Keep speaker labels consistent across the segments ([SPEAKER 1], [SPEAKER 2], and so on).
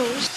[SPEAKER 1] there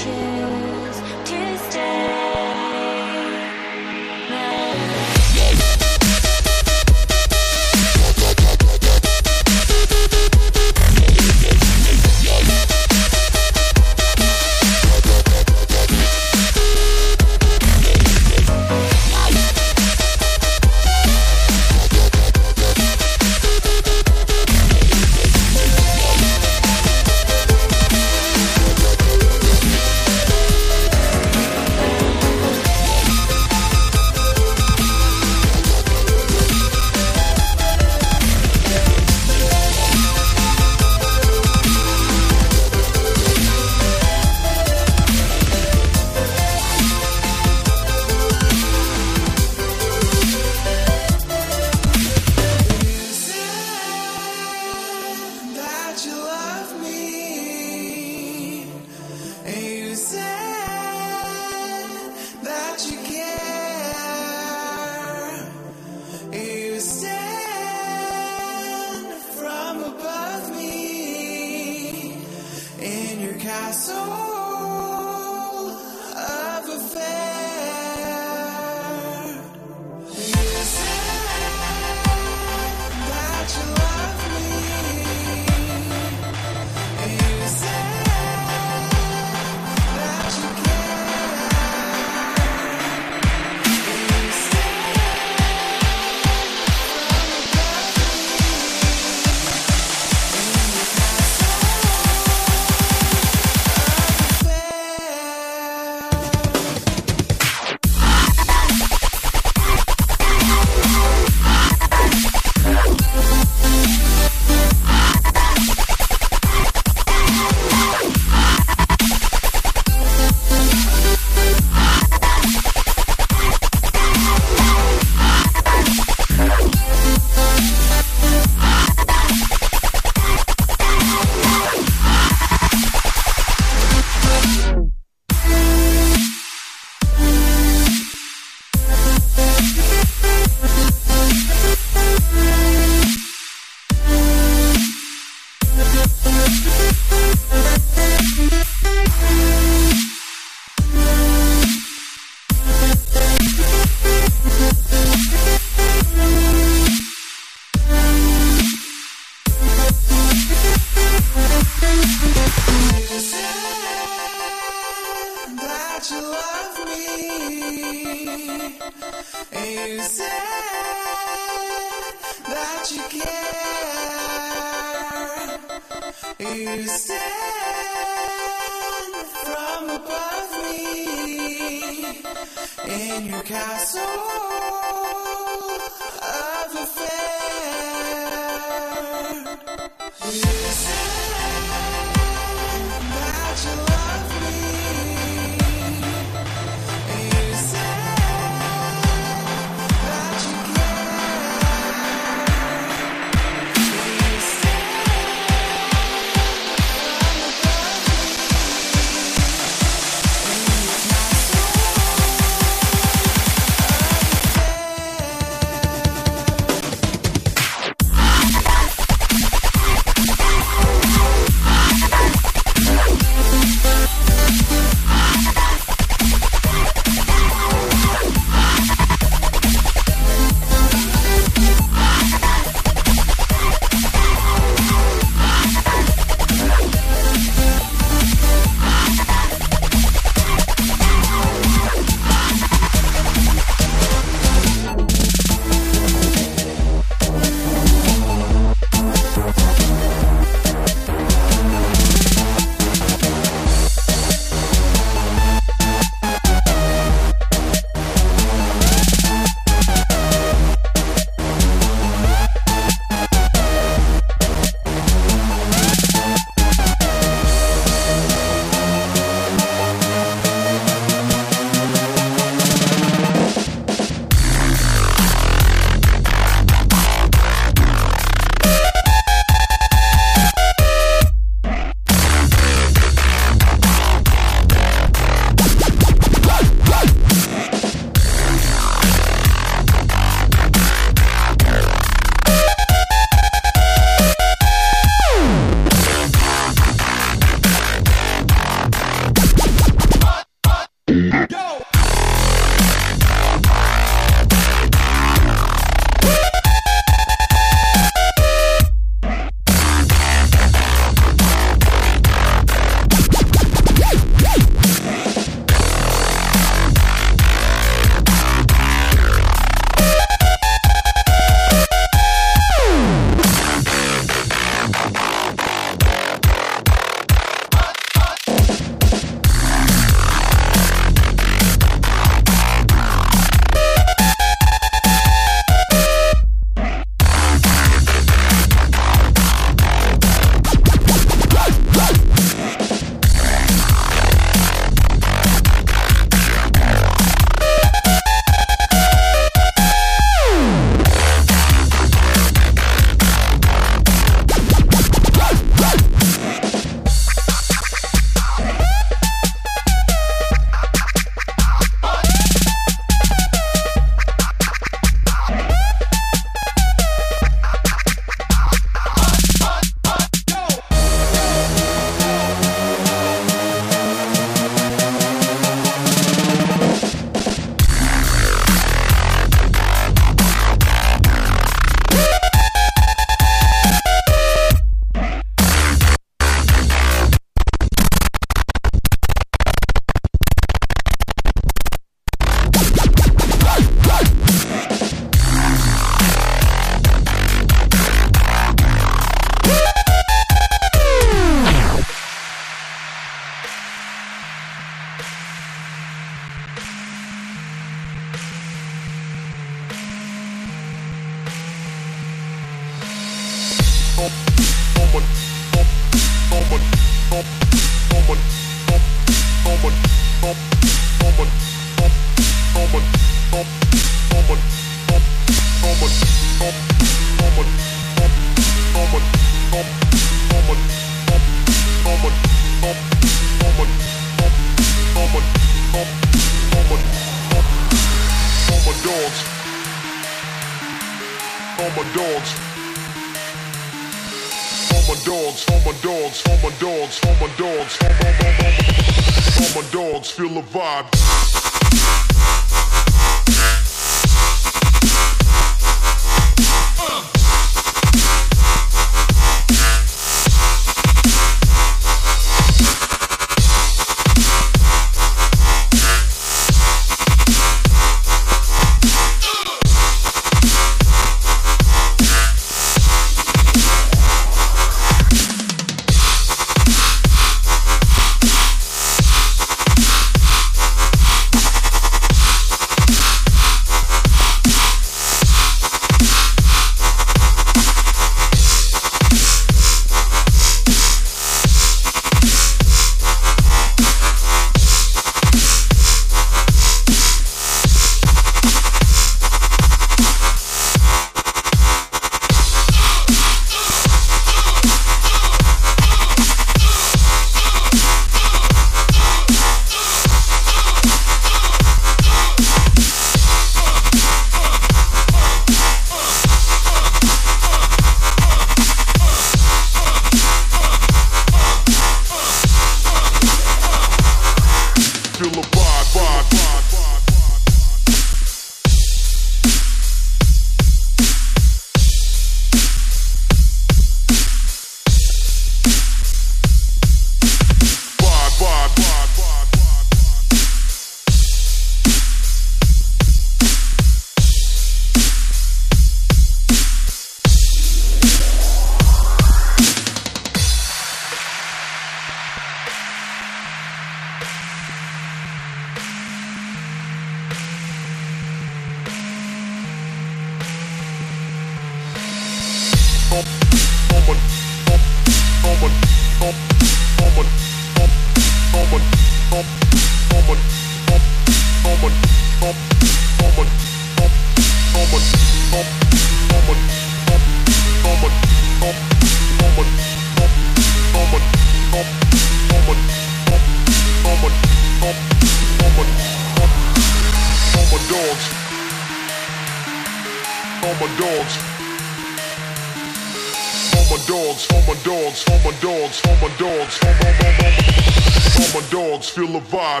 [SPEAKER 2] zero zero zero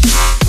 [SPEAKER 2] zero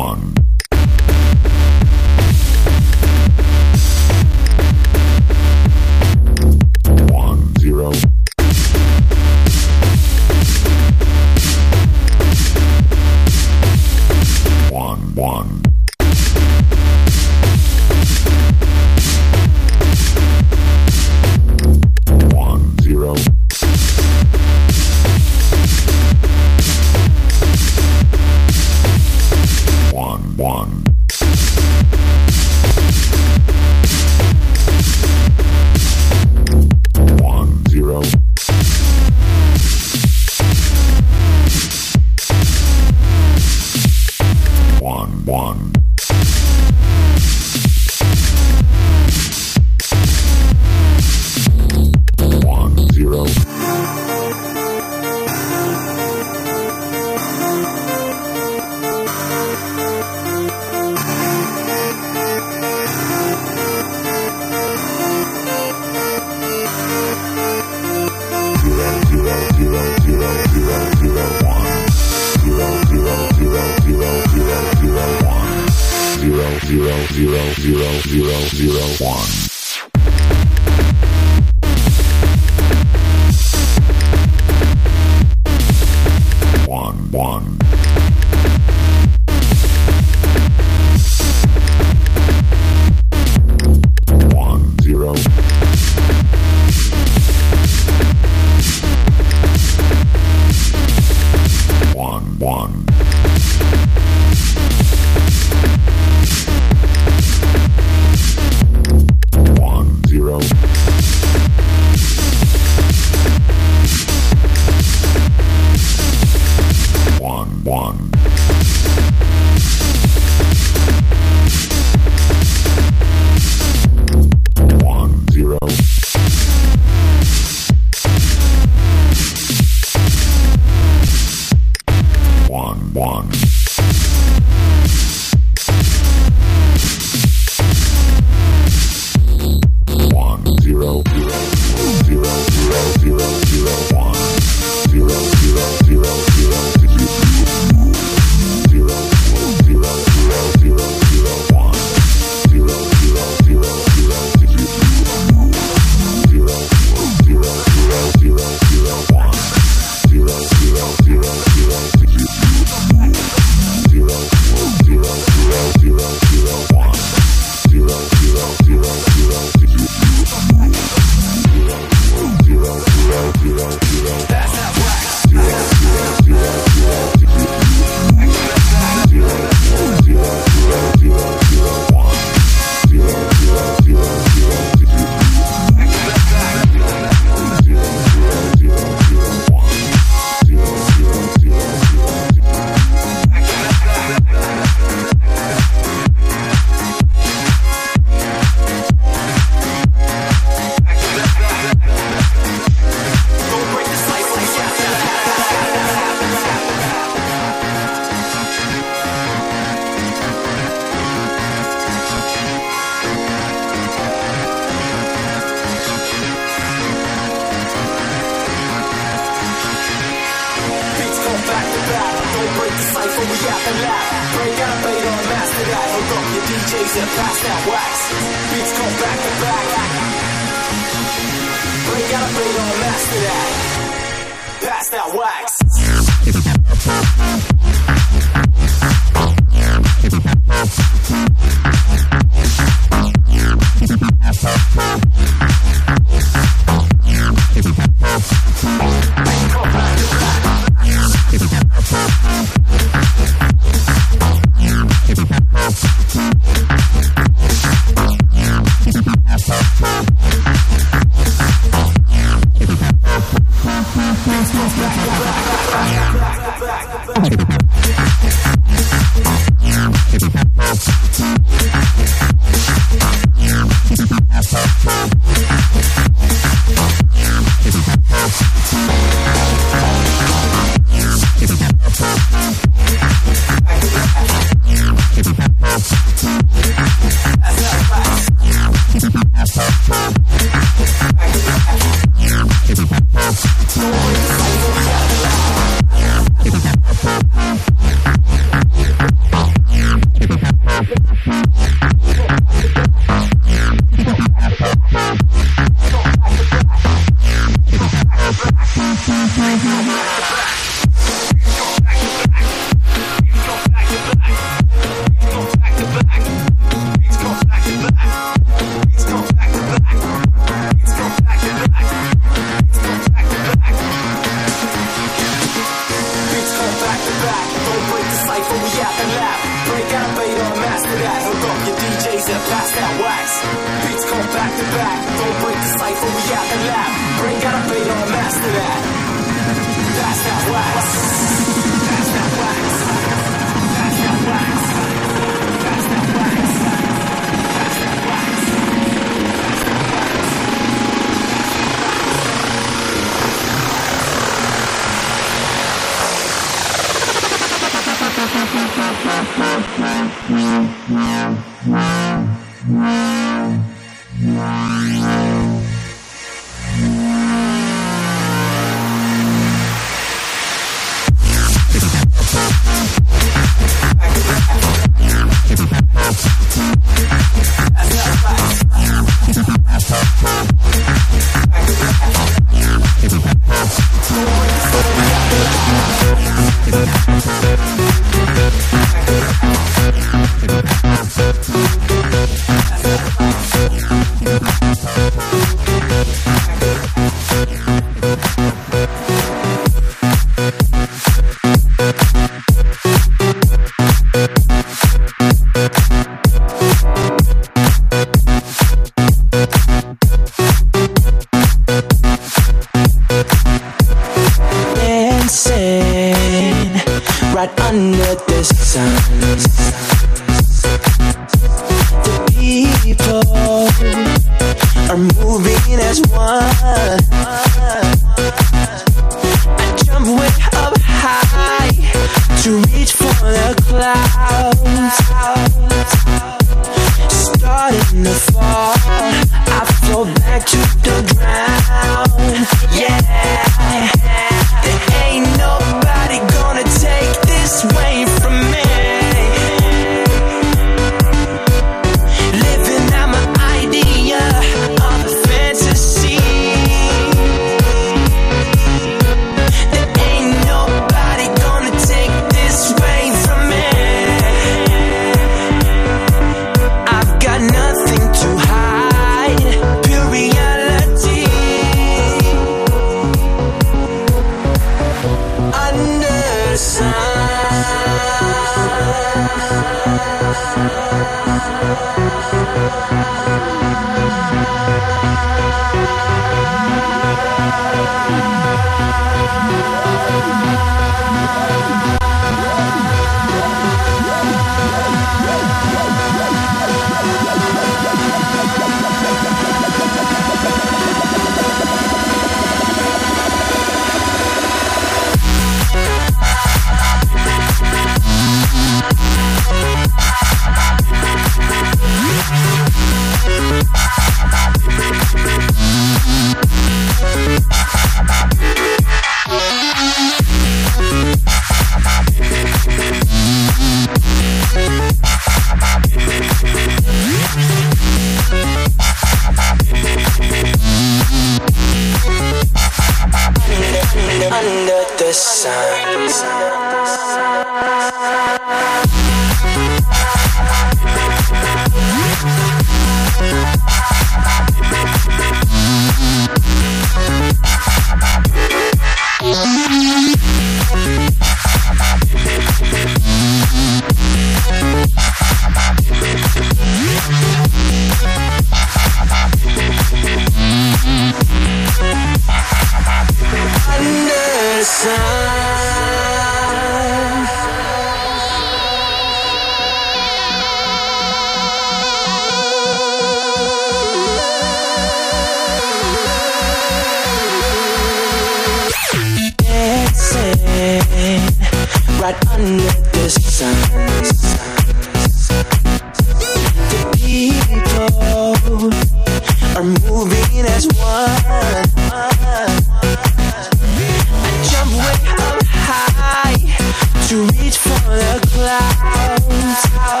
[SPEAKER 3] to
[SPEAKER 4] reach for the clouds.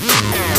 [SPEAKER 4] Yeah.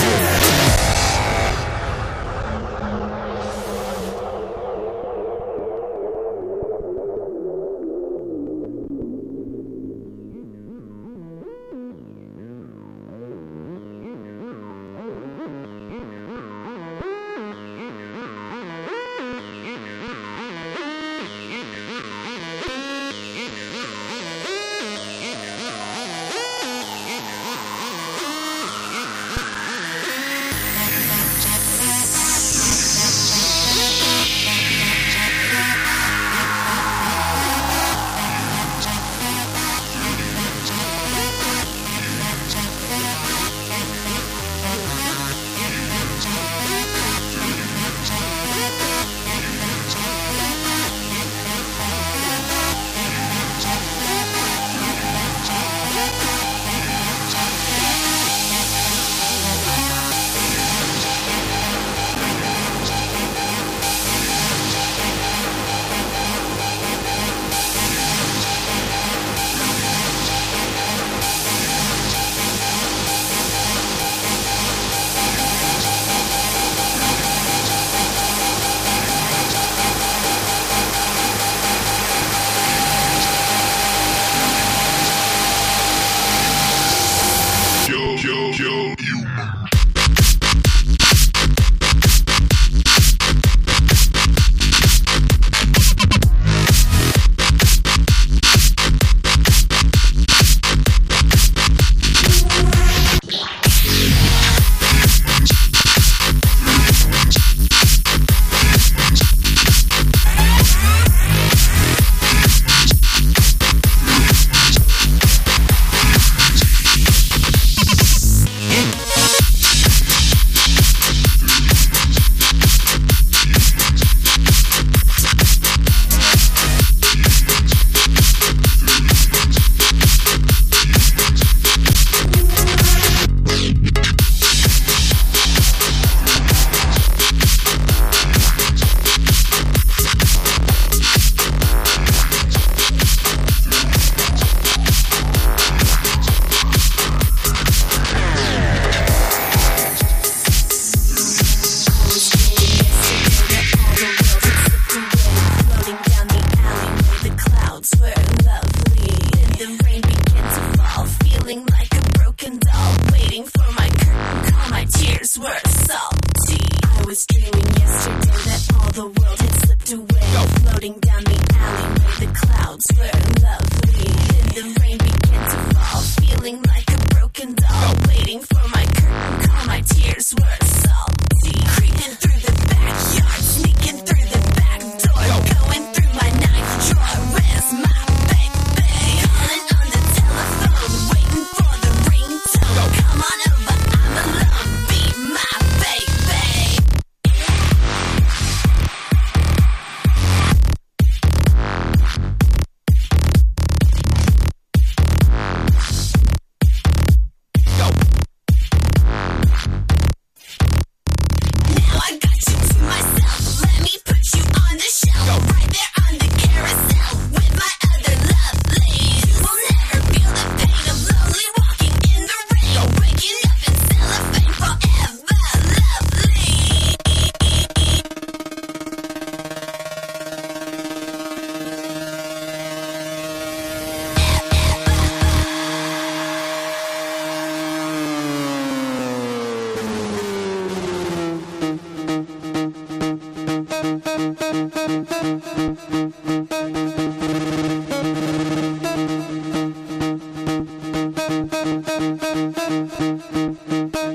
[SPEAKER 5] Thank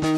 [SPEAKER 5] you.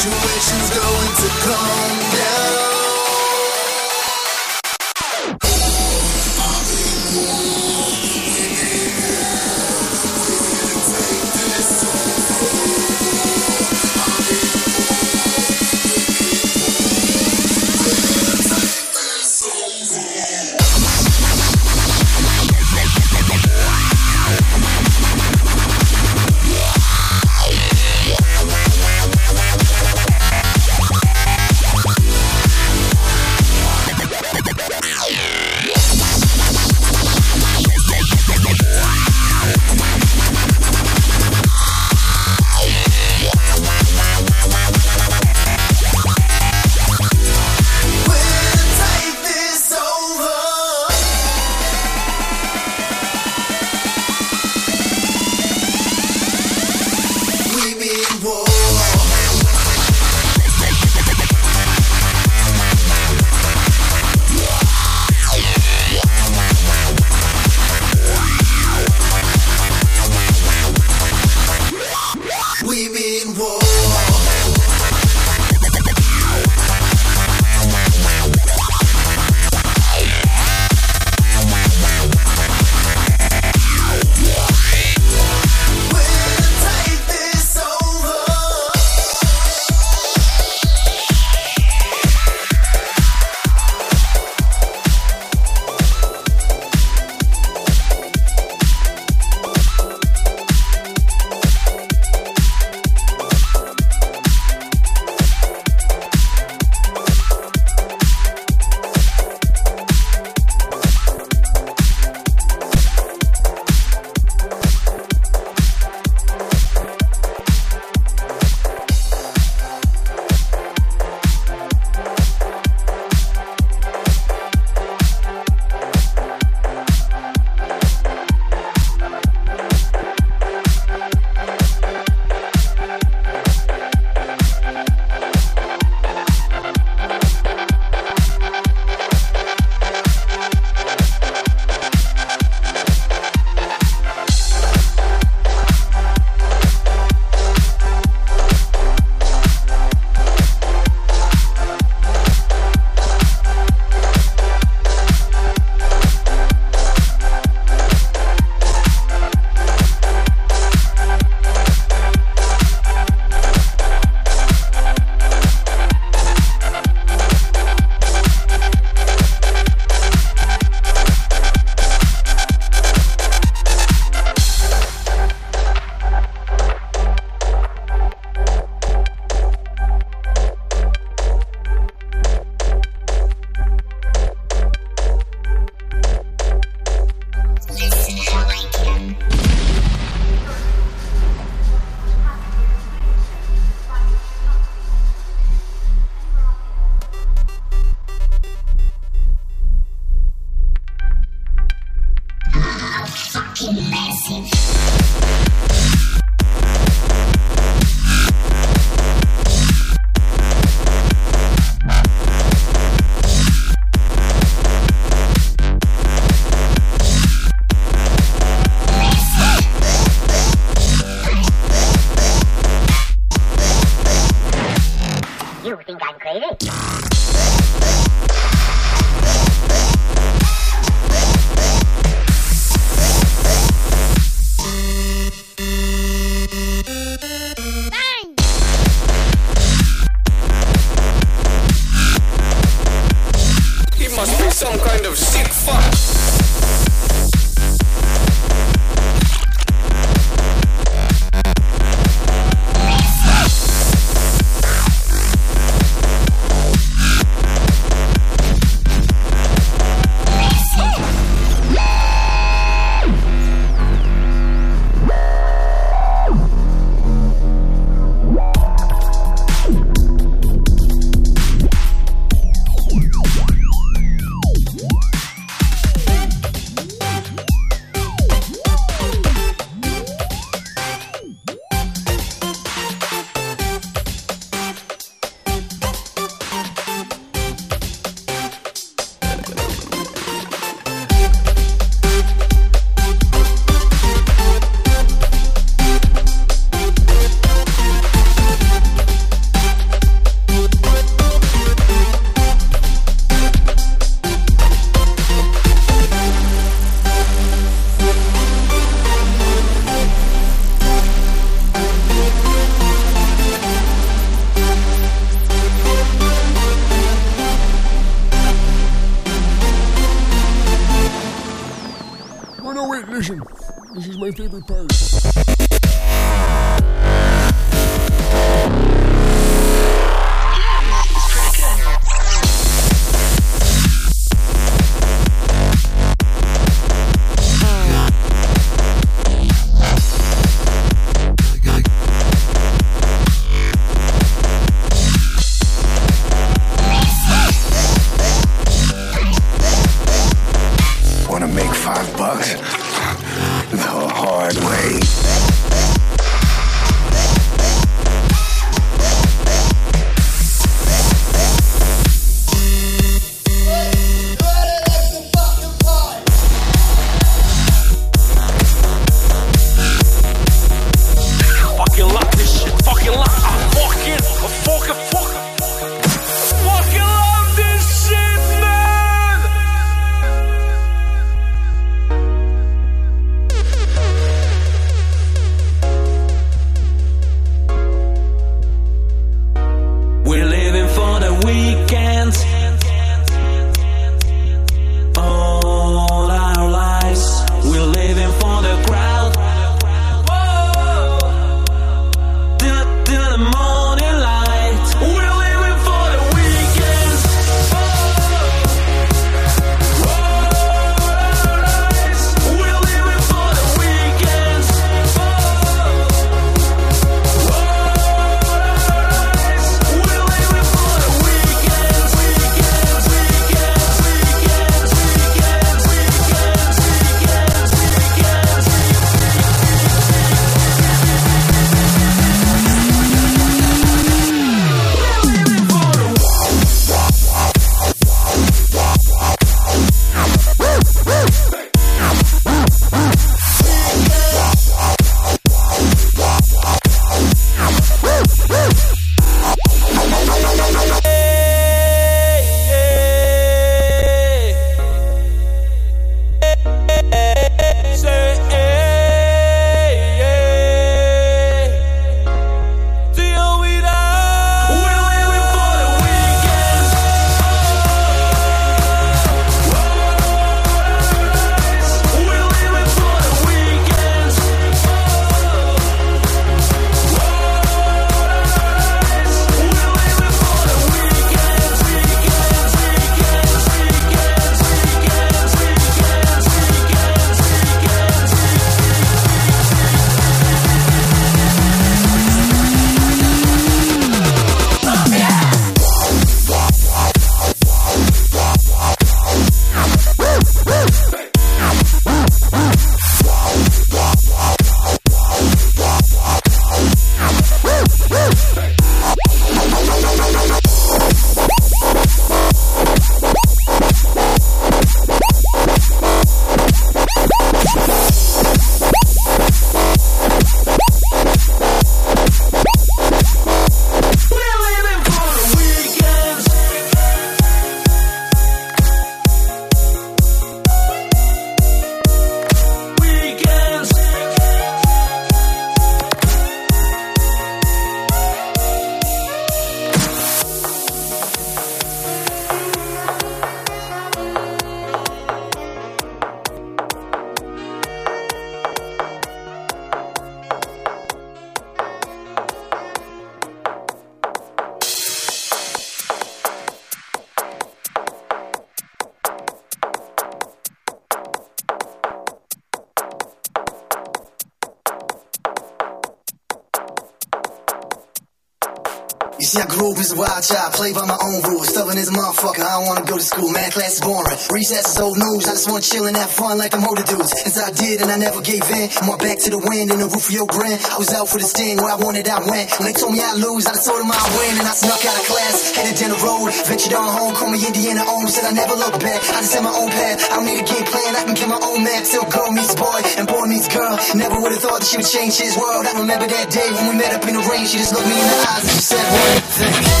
[SPEAKER 6] Play by my own rules. Stubborn as a motherfucker, I don't wanna go to school. Math class is boring. Recess is old news. I just wanna chill and have fun like the older dudes. As I did, and I never gave in. My back to the wind and the roof of your grin. I was out for the sting, where I wanted, I went. When they told me I'd lose, I just told them I'd win. And I snuck out of class, headed down the road. Ventured on home, called me Indiana Ohm. Said I never look back, I just had my own path. I don't need a game plan, I can get my own map. Still girl meets boy, and boy meets girl. Never would have thought that she would change his world. I remember that day when we met up in the rain. She just looked me in the eyes and she said one thing.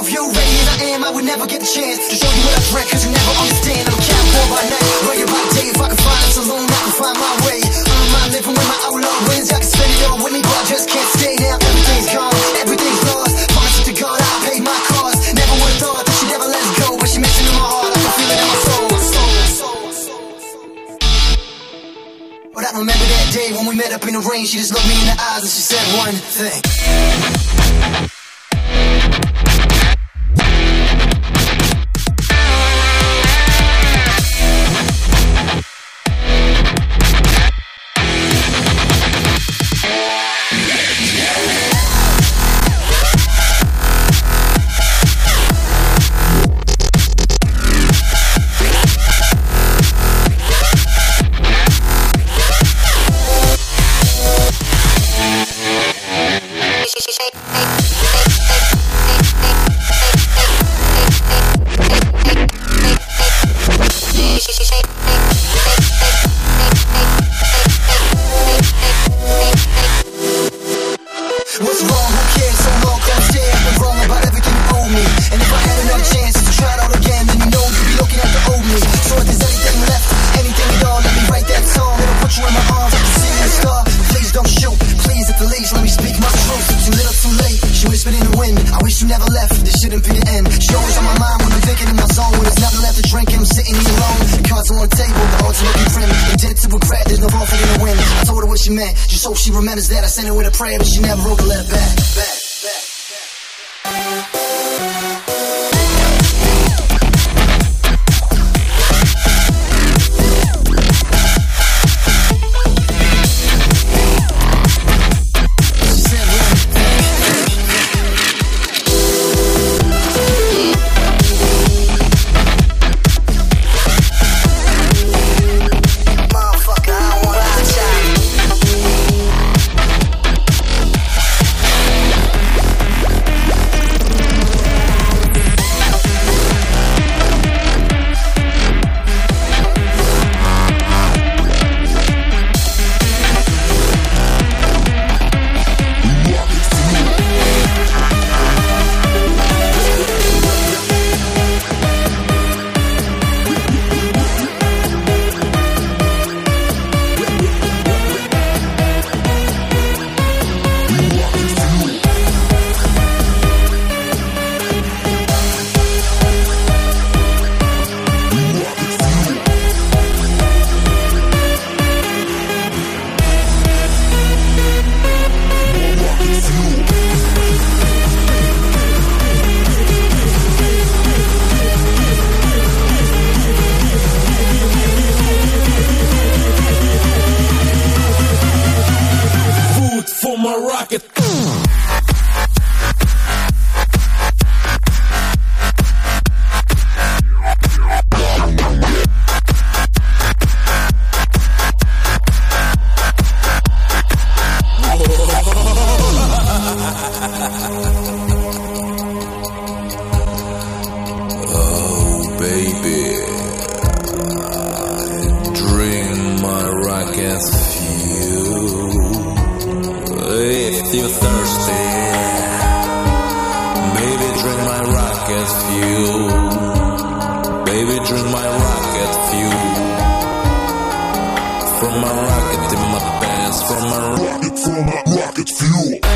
[SPEAKER 6] Fucked it. I'm wrong you. Ready as I am, I would never get the chance to show you what I dread, cause you never understand. I'm counting for by night, ready by day. If I can find a saloon, I can find my way. I'm not living with my outlaw wins. I can spend it all with me, but I just can't stay now. Everything's gone, everything's lost. Promise to God, I paid my cost. Never would have thought that she'd ever let us go, but she it in my heart. I can feel it in my soul, my soul, my soul. But I remember that day when we met up in the rain. She just looked me in the eyes and she said one thing. If you're thirsty, baby, drink my rocket fuel. Baby, drink my rocket fuel. From my rocket in my
[SPEAKER 7] pants, from my
[SPEAKER 8] rocket, from my rocket fuel.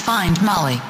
[SPEAKER 8] Find Molly.